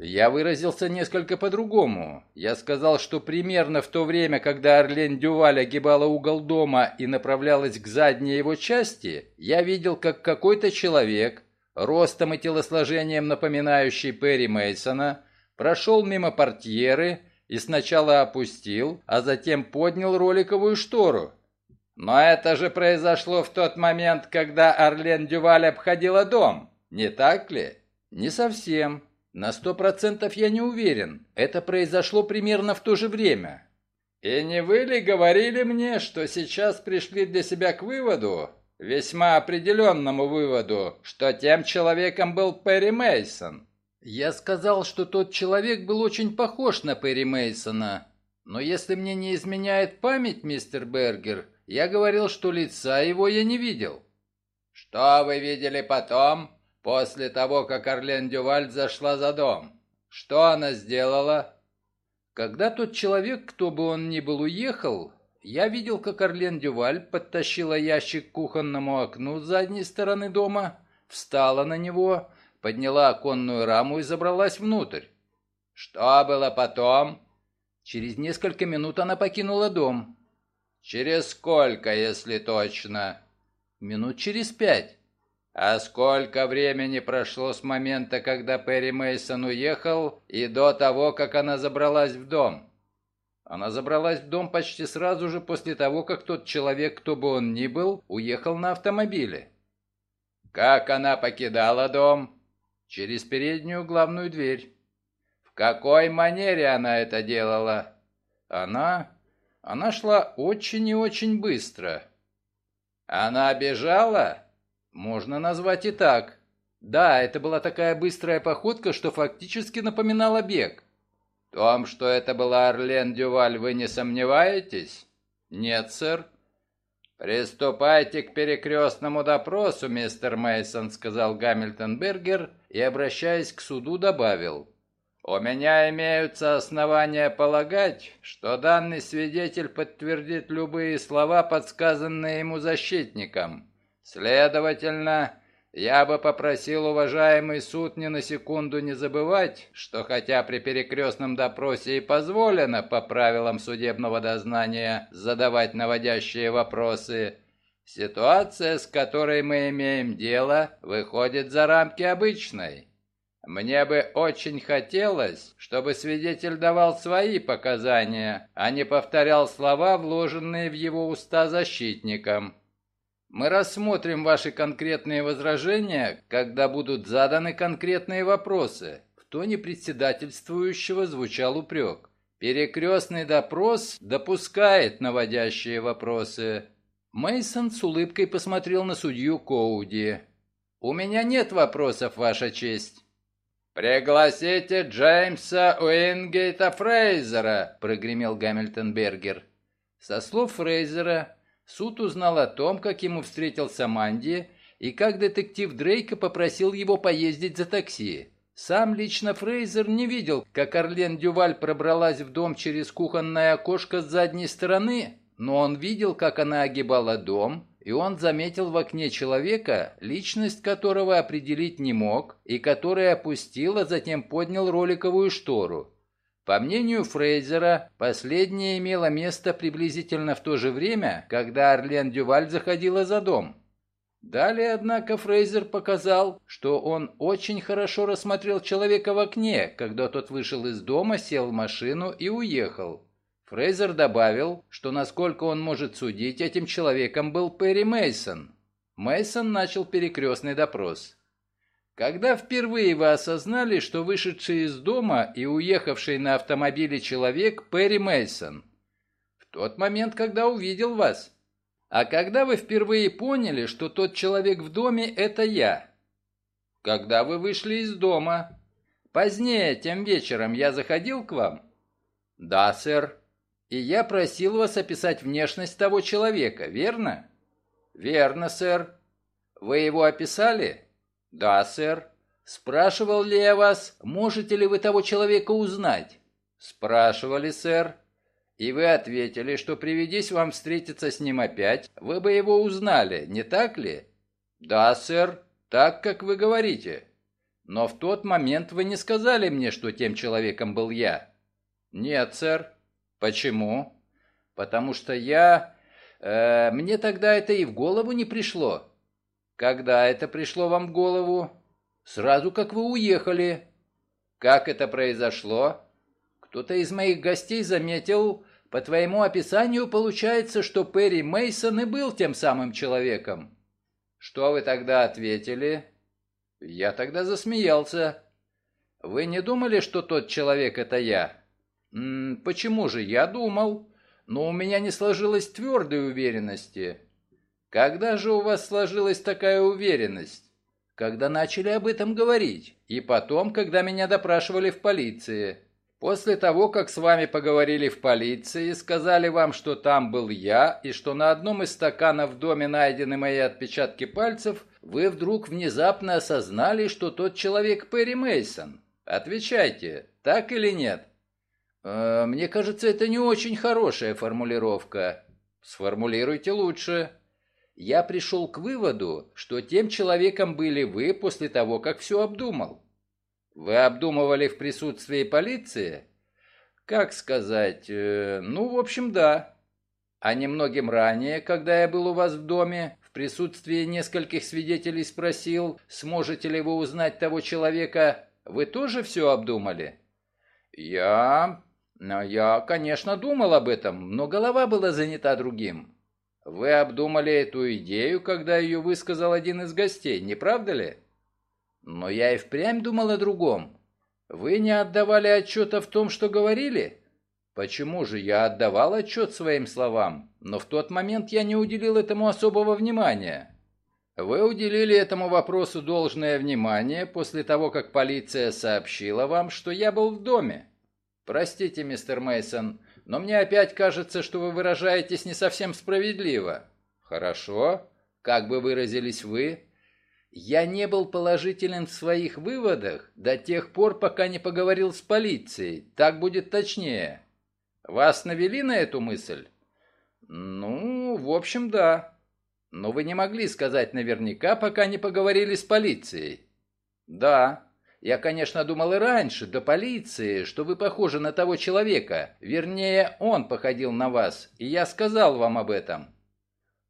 Я выразился несколько по-другому. Я сказал, что примерно в то время, когда Орлен Дюваль огибала угол дома и направлялась к задней его части, я видел, как какой-то человек, ростом и телосложением напоминающий Перри Мейсона, прошел мимо портьеры и сначала опустил, а затем поднял роликовую штору. Но это же произошло в тот момент, когда Орлен Дюваль обходила дом, не так ли? Не совсем. На сто процентов я не уверен. Это произошло примерно в то же время. И не вы ли говорили мне, что сейчас пришли для себя к выводу, весьма определенному выводу, что тем человеком был Перри Мейсон? Я сказал, что тот человек был очень похож на Перри Мейсона. Но если мне не изменяет память, мистер Бергер, я говорил, что лица его я не видел. Что вы видели потом? После того, как Орлен Дюваль зашла за дом, что она сделала? Когда тот человек, кто бы он ни был, уехал, я видел, как Орлен Дюваль подтащила ящик к кухонному окну с задней стороны дома, встала на него, подняла оконную раму и забралась внутрь. Что было потом? Через несколько минут она покинула дом. Через сколько, если точно? Минут через пять. А сколько времени прошло с момента, когда Перри Мейсон уехал, и до того, как она забралась в дом? Она забралась в дом почти сразу же после того, как тот человек, кто бы он ни был, уехал на автомобиле. Как она покидала дом? Через переднюю главную дверь. В какой манере она это делала? Она... Она шла очень и очень быстро. Она бежала? Можно назвать и так. Да, это была такая быстрая походка, что фактически напоминала бег. В том, что это была Орлен Дюваль, вы не сомневаетесь? Нет, сэр. «Приступайте к перекрестному допросу, мистер Мейсон, сказал Гамильтон Бергер и, обращаясь к суду, добавил. «У меня имеются основания полагать, что данный свидетель подтвердит любые слова, подсказанные ему защитником. Следовательно, я бы попросил уважаемый суд ни на секунду не забывать, что хотя при перекрестном допросе и позволено по правилам судебного дознания задавать наводящие вопросы, ситуация, с которой мы имеем дело, выходит за рамки обычной. Мне бы очень хотелось, чтобы свидетель давал свои показания, а не повторял слова, вложенные в его уста защитником. Мы рассмотрим ваши конкретные возражения, когда будут заданы конкретные вопросы. В тоне председательствующего звучал упрек. Перекрестный допрос допускает наводящие вопросы. Мейсон с улыбкой посмотрел на судью Коуди. «У меня нет вопросов, Ваша честь». «Пригласите Джеймса Уингейта Фрейзера», — прогремел Гамильтон Бергер. Со слов Фрейзера, Суд узнал о том, как ему встретился Манди и как детектив Дрейка попросил его поездить за такси. Сам лично Фрейзер не видел, как Орлен Дюваль пробралась в дом через кухонное окошко с задней стороны, но он видел, как она огибала дом, и он заметил в окне человека, личность которого определить не мог, и который опустил, а затем поднял роликовую штору. По мнению Фрейзера, последнее имело место приблизительно в то же время, когда Орлен Дюваль заходила за дом. Далее, однако, Фрейзер показал, что он очень хорошо рассмотрел человека в окне, когда тот вышел из дома, сел в машину и уехал. Фрейзер добавил, что насколько он может судить, этим человеком был Перри Мейсон. Мейсон начал перекрестный допрос. Когда впервые вы осознали, что вышедший из дома и уехавший на автомобиле человек Перри Мейсон? В тот момент, когда увидел вас. А когда вы впервые поняли, что тот человек в доме – это я? Когда вы вышли из дома. Позднее, тем вечером, я заходил к вам? Да, сэр. И я просил вас описать внешность того человека, верно? Верно, сэр. Вы его описали? «Да, сэр». «Спрашивал ли я вас, можете ли вы того человека узнать?» «Спрашивали, сэр». «И вы ответили, что приведись вам встретиться с ним опять, вы бы его узнали, не так ли?» «Да, сэр, так, как вы говорите». Но в тот момент вы не сказали мне, что тем человеком был я. Нет, сэр. Почему? Потому что я... Э, мне тогда это и в голову не пришло. Когда это пришло вам в голову? Сразу как вы уехали. Как это произошло? Кто-то из моих гостей заметил, по твоему описанию получается, что Перри Мейсон и был тем самым человеком. Что вы тогда ответили? Я тогда засмеялся. Вы не думали, что тот человек это я? М -м, почему же я думал? но у меня не сложилось твердой уверенности. Когда же у вас сложилась такая уверенность? Когда начали об этом говорить, и потом, когда меня допрашивали в полиции. После того, как с вами поговорили в полиции, сказали вам, что там был я, и что на одном из стаканов в доме найдены мои отпечатки пальцев, вы вдруг внезапно осознали, что тот человек Перри Мейсон. Отвечайте, так или нет? Э, «Мне кажется, это не очень хорошая формулировка. Сформулируйте лучше». Я пришел к выводу, что тем человеком были вы после того, как все обдумал. Вы обдумывали в присутствии полиции? Как сказать? Э, ну, в общем, да. А немногим ранее, когда я был у вас в доме, в присутствии нескольких свидетелей спросил, сможете ли вы узнать того человека, вы тоже все обдумали? Я я, конечно, думал об этом, но голова была занята другим. Вы обдумали эту идею, когда ее высказал один из гостей, не правда ли? Но я и впрямь думал о другом. Вы не отдавали отчета в том, что говорили? Почему же я отдавал отчет своим словам, но в тот момент я не уделил этому особого внимания? Вы уделили этому вопросу должное внимание после того, как полиция сообщила вам, что я был в доме. Простите, мистер Мейсон, но мне опять кажется, что вы выражаетесь не совсем справедливо. Хорошо. Как бы выразились вы? Я не был положителен в своих выводах до тех пор, пока не поговорил с полицией. Так будет точнее. Вас навели на эту мысль? Ну, в общем, да. Но вы не могли сказать наверняка, пока не поговорили с полицией. Да. Я, конечно, думал и раньше, до полиции, что вы похожи на того человека. Вернее, он походил на вас, и я сказал вам об этом.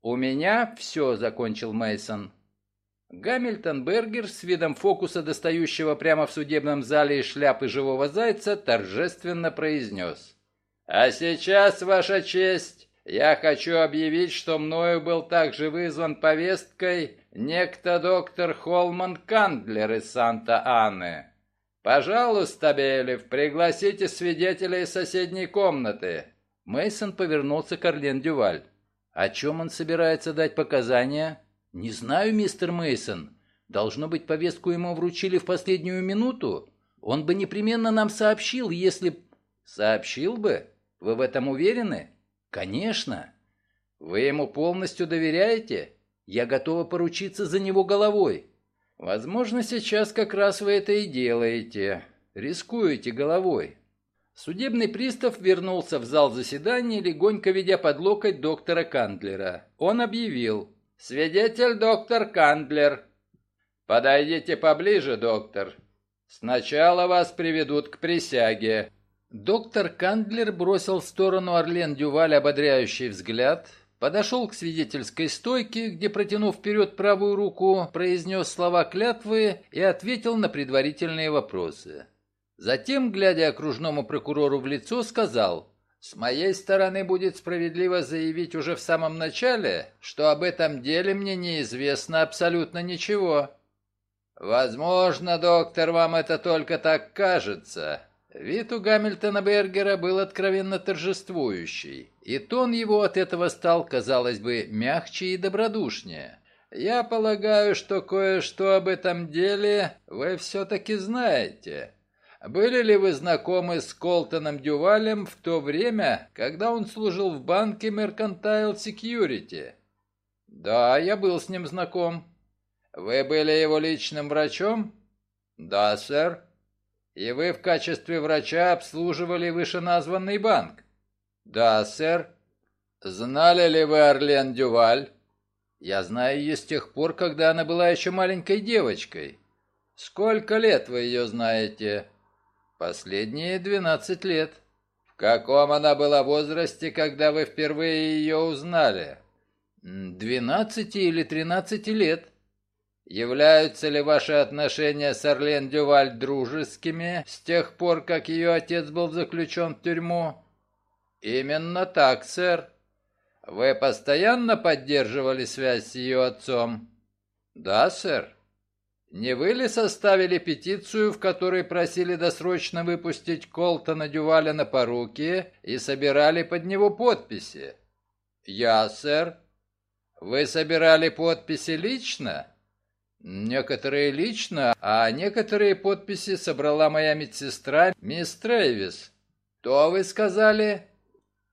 У меня все, закончил Мейсон. Гамильтон Бергер с видом фокуса, достающего прямо в судебном зале из шляпы живого зайца, торжественно произнес. «А сейчас, Ваша честь, я хочу объявить, что мною был также вызван повесткой некто доктор Холман Кандлер из Санта-Анны. Пожалуйста, Белев, пригласите свидетелей из соседней комнаты. Мейсон повернулся к Орлен Дюваль. О чем он собирается дать показания? Не знаю, мистер Мейсон. Должно быть, повестку ему вручили в последнюю минуту. Он бы непременно нам сообщил, если... Сообщил бы? Вы в этом уверены? «Конечно. Вы ему полностью доверяете? Я готова поручиться за него головой. Возможно, сейчас как раз вы это и делаете. Рискуете головой». Судебный пристав вернулся в зал заседания, легонько ведя под локоть доктора Кандлера. Он объявил «Свидетель доктор Кандлер». «Подойдите поближе, доктор. Сначала вас приведут к присяге. Доктор Кандлер бросил в сторону Орлен Дюваль ободряющий взгляд, подошел к свидетельской стойке, где, протянув вперед правую руку, произнес слова клятвы и ответил на предварительные вопросы. Затем, глядя окружному прокурору в лицо, сказал, «С моей стороны будет справедливо заявить уже в самом начале, что об этом деле мне неизвестно абсолютно ничего». «Возможно, доктор, вам это только так кажется», Вид у Гамильтона Бергера был откровенно торжествующий, и тон его от этого стал, казалось бы, мягче и добродушнее. «Я полагаю, что кое-что об этом деле вы все-таки знаете. Были ли вы знакомы с Колтоном Дювалем в то время, когда он служил в банке Mercantile Security?» «Да, я был с ним знаком». «Вы были его личным врачом?» «Да, сэр». И вы в качестве врача обслуживали вышеназванный банк? Да, сэр. Знали ли вы Орлен Дюваль? Я знаю ее с тех пор, когда она была еще маленькой девочкой. Сколько лет вы ее знаете? Последние двенадцать лет. В каком она была возрасте, когда вы впервые ее узнали? Двенадцати или тринадцати лет. Являются ли ваши отношения с Орлен Дюваль дружескими с тех пор, как ее отец был заключен в тюрьму? Именно так, сэр. Вы постоянно поддерживали связь с ее отцом? Да, сэр. Не вы ли составили петицию, в которой просили досрочно выпустить Колтона Дюваля на поруки и собирали под него подписи? Я, сэр. Вы собирали подписи лично? Некоторые лично, а некоторые подписи собрала моя медсестра, мисс Трейвис. То вы сказали?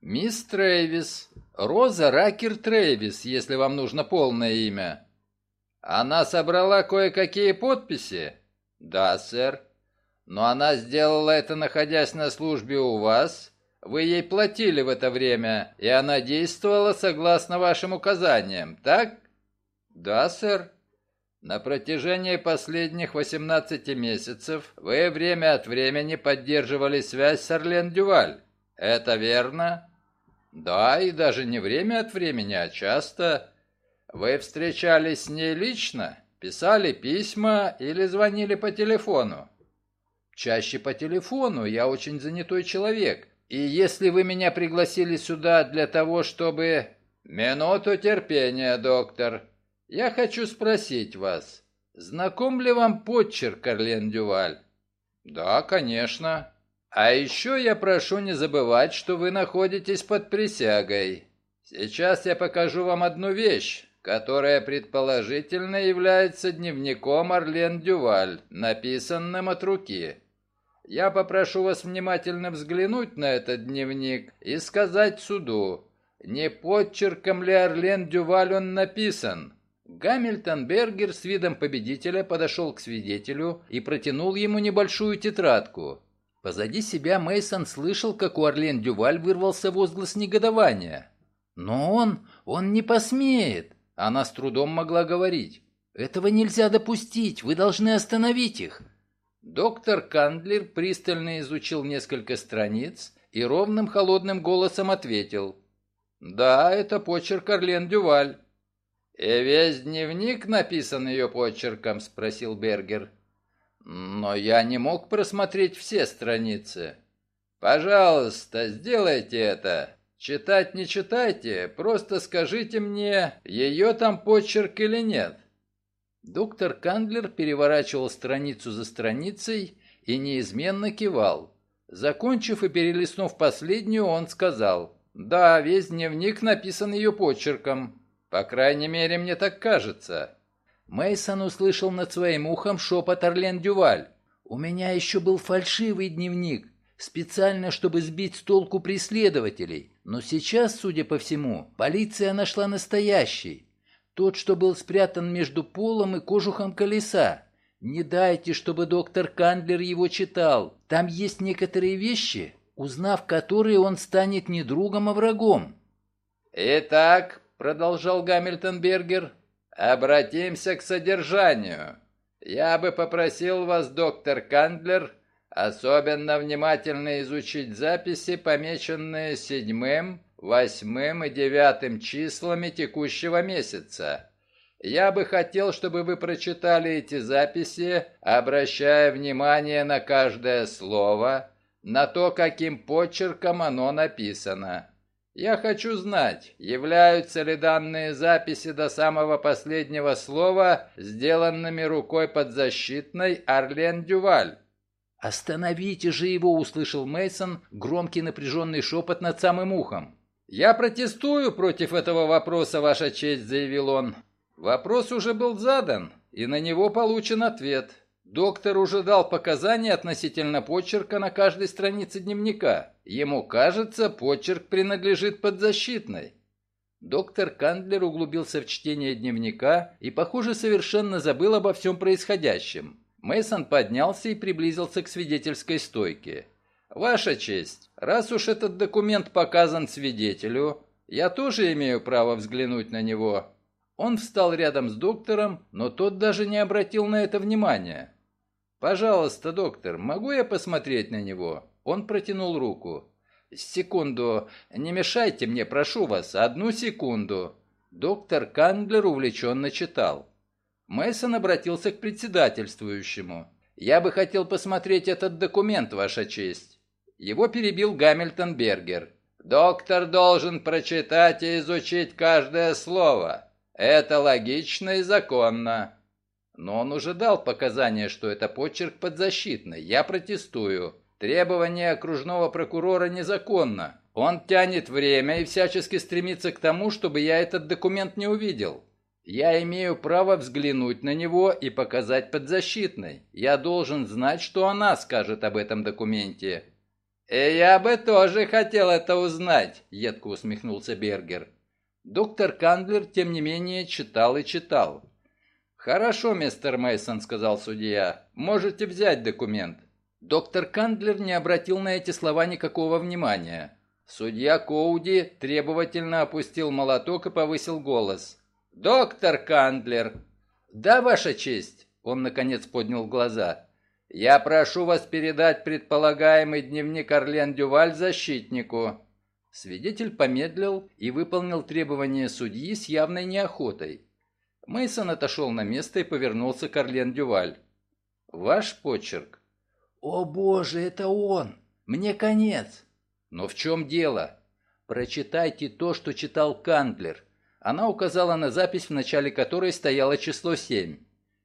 Мисс Трейвис. Роза Ракер Трейвис, если вам нужно полное имя. Она собрала кое-какие подписи? Да, сэр. Но она сделала это, находясь на службе у вас. Вы ей платили в это время, и она действовала согласно вашим указаниям, так? Да, сэр. На протяжении последних 18 месяцев вы время от времени поддерживали связь с Орлен Дюваль. Это верно? Да, и даже не время от времени, а часто. Вы встречались с ней лично? Писали письма или звонили по телефону? Чаще по телефону, я очень занятой человек. И если вы меня пригласили сюда для того, чтобы... Минуту терпения, доктор. Я хочу спросить вас, знаком ли вам почерк Карлен Дюваль? Да, конечно. А еще я прошу не забывать, что вы находитесь под присягой. Сейчас я покажу вам одну вещь которая предположительно является дневником Орлен Дюваль, написанным от руки. Я попрошу вас внимательно взглянуть на этот дневник и сказать суду, не подчерком ли Орлен Дюваль он написан. Гамильтон Бергер с видом победителя подошел к свидетелю и протянул ему небольшую тетрадку. Позади себя Мейсон слышал, как у Орлен Дюваль вырвался возглас негодования. «Но он, он не посмеет! Она с трудом могла говорить. «Этого нельзя допустить, вы должны остановить их». Доктор Кандлер пристально изучил несколько страниц и ровным холодным голосом ответил. «Да, это почерк Орлен Дюваль». «И весь дневник написан ее почерком?» – спросил Бергер. «Но я не мог просмотреть все страницы». «Пожалуйста, сделайте это. Читать не читайте, просто скажите мне, ее там почерк или нет. Доктор Кандлер переворачивал страницу за страницей и неизменно кивал. Закончив и перелистнув последнюю, он сказал, «Да, весь дневник написан ее почерком. По крайней мере, мне так кажется». Мейсон услышал над своим ухом шепот Орлен Дюваль. «У меня еще был фальшивый дневник, специально, чтобы сбить с толку преследователей. Но сейчас, судя по всему, полиция нашла настоящий. Тот, что был спрятан между полом и кожухом колеса. Не дайте, чтобы доктор Кандлер его читал. Там есть некоторые вещи, узнав которые он станет не другом, а врагом. «Итак», — продолжал Гамильтон Бергер, — «обратимся к содержанию. Я бы попросил вас, доктор Кандлер, Особенно внимательно изучить записи, помеченные седьмым, восьмым и девятым числами текущего месяца. Я бы хотел, чтобы вы прочитали эти записи, обращая внимание на каждое слово, на то, каким почерком оно написано. Я хочу знать, являются ли данные записи до самого последнего слова сделанными рукой подзащитной Арлен Дюваль. «Остановите же его!» — услышал Мейсон громкий напряженный шепот над самым ухом. «Я протестую против этого вопроса, Ваша честь», — заявил он. Вопрос уже был задан, и на него получен ответ. Доктор уже дал показания относительно почерка на каждой странице дневника. Ему кажется, почерк принадлежит подзащитной. Доктор Кандлер углубился в чтение дневника и, похоже, совершенно забыл обо всем происходящем. Мейсон поднялся и приблизился к свидетельской стойке. «Ваша честь, раз уж этот документ показан свидетелю, я тоже имею право взглянуть на него». Он встал рядом с доктором, но тот даже не обратил на это внимания. «Пожалуйста, доктор, могу я посмотреть на него?» Он протянул руку. «Секунду, не мешайте мне, прошу вас, одну секунду». Доктор Кандлер увлеченно читал. Мейсон обратился к председательствующему. «Я бы хотел посмотреть этот документ, Ваша честь». Его перебил Гамильтон Бергер. «Доктор должен прочитать и изучить каждое слово. Это логично и законно». Но он уже дал показания, что это почерк подзащитный. Я протестую. Требование окружного прокурора незаконно. Он тянет время и всячески стремится к тому, чтобы я этот документ не увидел. Я имею право взглянуть на него и показать подзащитной. Я должен знать, что она скажет об этом документе. «И я бы тоже хотел это узнать», — едко усмехнулся Бергер. Доктор Кандлер, тем не менее, читал и читал. «Хорошо, мистер Мейсон, сказал судья. «Можете взять документ». Доктор Кандлер не обратил на эти слова никакого внимания. Судья Коуди требовательно опустил молоток и повысил голос. «Доктор Кандлер!» «Да, Ваша честь!» Он, наконец, поднял глаза. «Я прошу вас передать предполагаемый дневник Орлен Дюваль защитнику». Свидетель помедлил и выполнил требования судьи с явной неохотой. Мейсон отошел на место и повернулся к Орлен Дюваль. «Ваш почерк?» «О боже, это он! Мне конец!» «Но в чем дело?» «Прочитайте то, что читал Кандлер». Она указала на запись, в начале которой стояло число семь.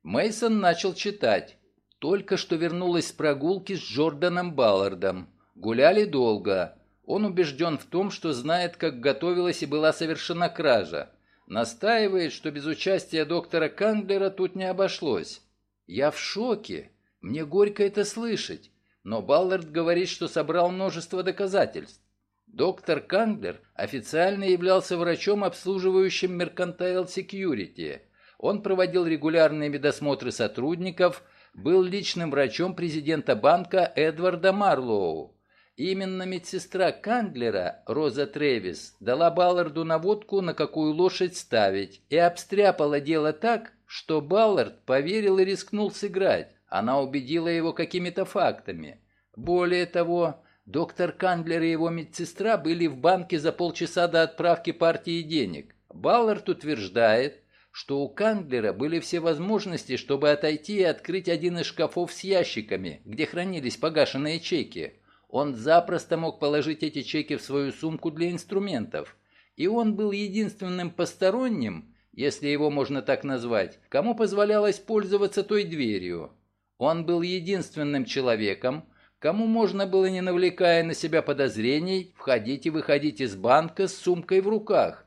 Мейсон начал читать. Только что вернулась с прогулки с Джорданом Баллардом. Гуляли долго. Он убежден в том, что знает, как готовилась и была совершена кража. Настаивает, что без участия доктора Кандлера тут не обошлось. Я в шоке. Мне горько это слышать, но Баллард говорит, что собрал множество доказательств. Доктор Канглер официально являлся врачом, обслуживающим Mercantile Security. Он проводил регулярные медосмотры сотрудников, был личным врачом президента банка Эдварда Марлоу. Именно медсестра Кандлера, Роза Тревис, дала Балларду наводку, на какую лошадь ставить, и обстряпала дело так, что Баллард поверил и рискнул сыграть. Она убедила его какими-то фактами. Более того, доктор Кандлер и его медсестра были в банке за полчаса до отправки партии денег. Баллард утверждает, что у Кандлера были все возможности, чтобы отойти и открыть один из шкафов с ящиками, где хранились погашенные чеки. Он запросто мог положить эти чеки в свою сумку для инструментов. И он был единственным посторонним, если его можно так назвать, кому позволялось пользоваться той дверью. Он был единственным человеком, кому можно было, не навлекая на себя подозрений, входить и выходить из банка с сумкой в руках.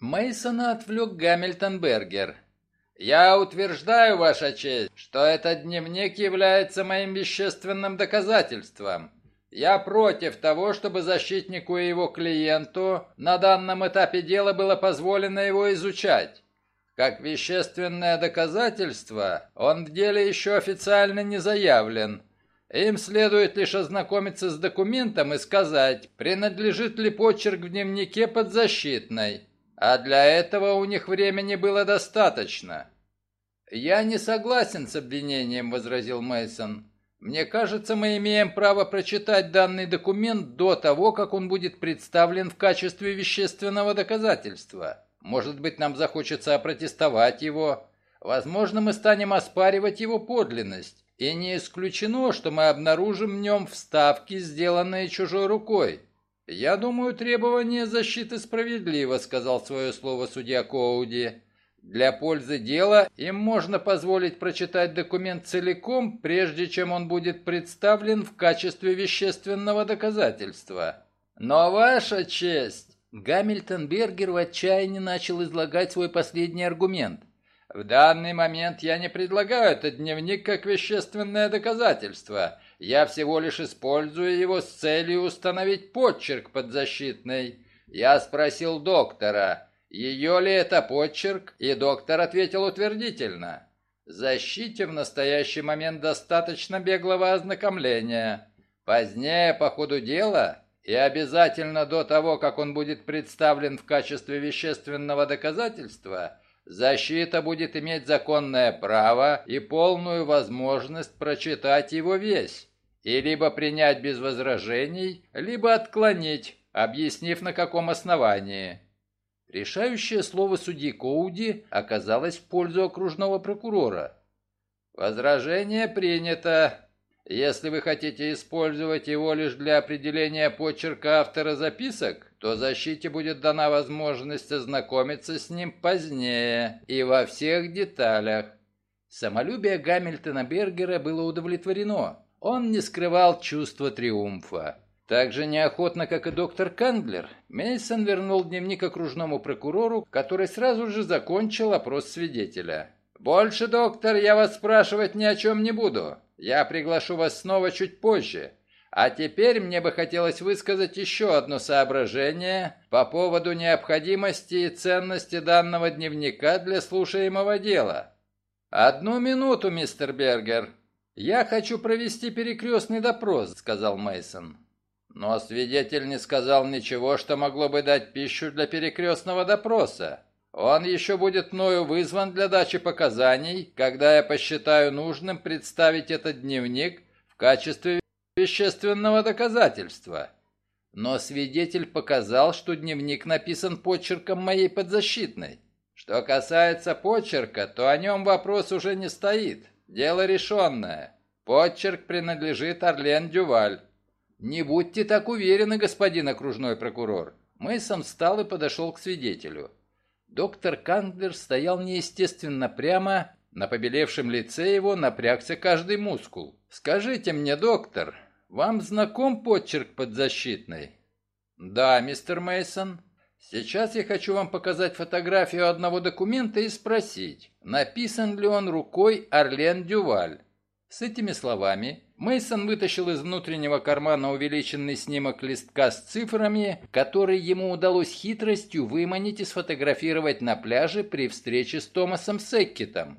Мейсона отвлек Гамильтон Бергер. «Я утверждаю, Ваша честь, что этот дневник является моим вещественным доказательством. Я против того, чтобы защитнику и его клиенту на данном этапе дела было позволено его изучать. Как вещественное доказательство, он в деле еще официально не заявлен. Им следует лишь ознакомиться с документом и сказать, принадлежит ли почерк в дневнике подзащитной. А для этого у них времени было достаточно. «Я не согласен с обвинением», — возразил Мейсон. «Мне кажется, мы имеем право прочитать данный документ до того, как он будет представлен в качестве вещественного доказательства». Может быть, нам захочется опротестовать его. Возможно, мы станем оспаривать его подлинность. И не исключено, что мы обнаружим в нем вставки, сделанные чужой рукой. «Я думаю, требование защиты справедливо», — сказал свое слово судья Коуди. «Для пользы дела им можно позволить прочитать документ целиком, прежде чем он будет представлен в качестве вещественного доказательства. Но ваша честь...» Гамильтон Бергер в отчаянии начал излагать свой последний аргумент. «В данный момент я не предлагаю этот дневник как вещественное доказательство. Я всего лишь использую его с целью установить подчерк подзащитной. Я спросил доктора, ее ли это подчерк, и доктор ответил утвердительно. Защите в настоящий момент достаточно беглого ознакомления. Позднее, по ходу дела, и обязательно до того, как он будет представлен в качестве вещественного доказательства, защита будет иметь законное право и полную возможность прочитать его весь, и либо принять без возражений, либо отклонить, объяснив на каком основании. Решающее слово судьи Коуди оказалось в пользу окружного прокурора. «Возражение принято. Если вы хотите использовать его лишь для определения почерка автора записок, то защите будет дана возможность ознакомиться с ним позднее и во всех деталях». Самолюбие Гамильтона Бергера было удовлетворено. Он не скрывал чувства триумфа. Так же неохотно, как и доктор Канглер, Мейсон вернул дневник окружному прокурору, который сразу же закончил опрос свидетеля. «Больше, доктор, я вас спрашивать ни о чем не буду. Я приглашу вас снова чуть позже. А теперь мне бы хотелось высказать еще одно соображение по поводу необходимости и ценности данного дневника для слушаемого дела. Одну минуту, мистер Бергер. Я хочу провести перекрестный допрос, сказал Мейсон. Но свидетель не сказал ничего, что могло бы дать пищу для перекрестного допроса. Он еще будет мною вызван для дачи показаний, когда я посчитаю нужным представить этот дневник в качестве вещественного доказательства. Но свидетель показал, что дневник написан почерком моей подзащитной. Что касается почерка, то о нем вопрос уже не стоит. Дело решенное. Почерк принадлежит Орлен Дюваль. «Не будьте так уверены, господин окружной прокурор». Мейсон встал и подошел к свидетелю. Доктор Кандлер стоял неестественно прямо, на побелевшем лице его напрягся каждый мускул. «Скажите мне, доктор, вам знаком почерк подзащитный?» «Да, мистер Мейсон. Сейчас я хочу вам показать фотографию одного документа и спросить, написан ли он рукой Орлен Дюваль. С этими словами Мейсон вытащил из внутреннего кармана увеличенный снимок листка с цифрами, который ему удалось хитростью выманить и сфотографировать на пляже при встрече с Томасом Секкетом.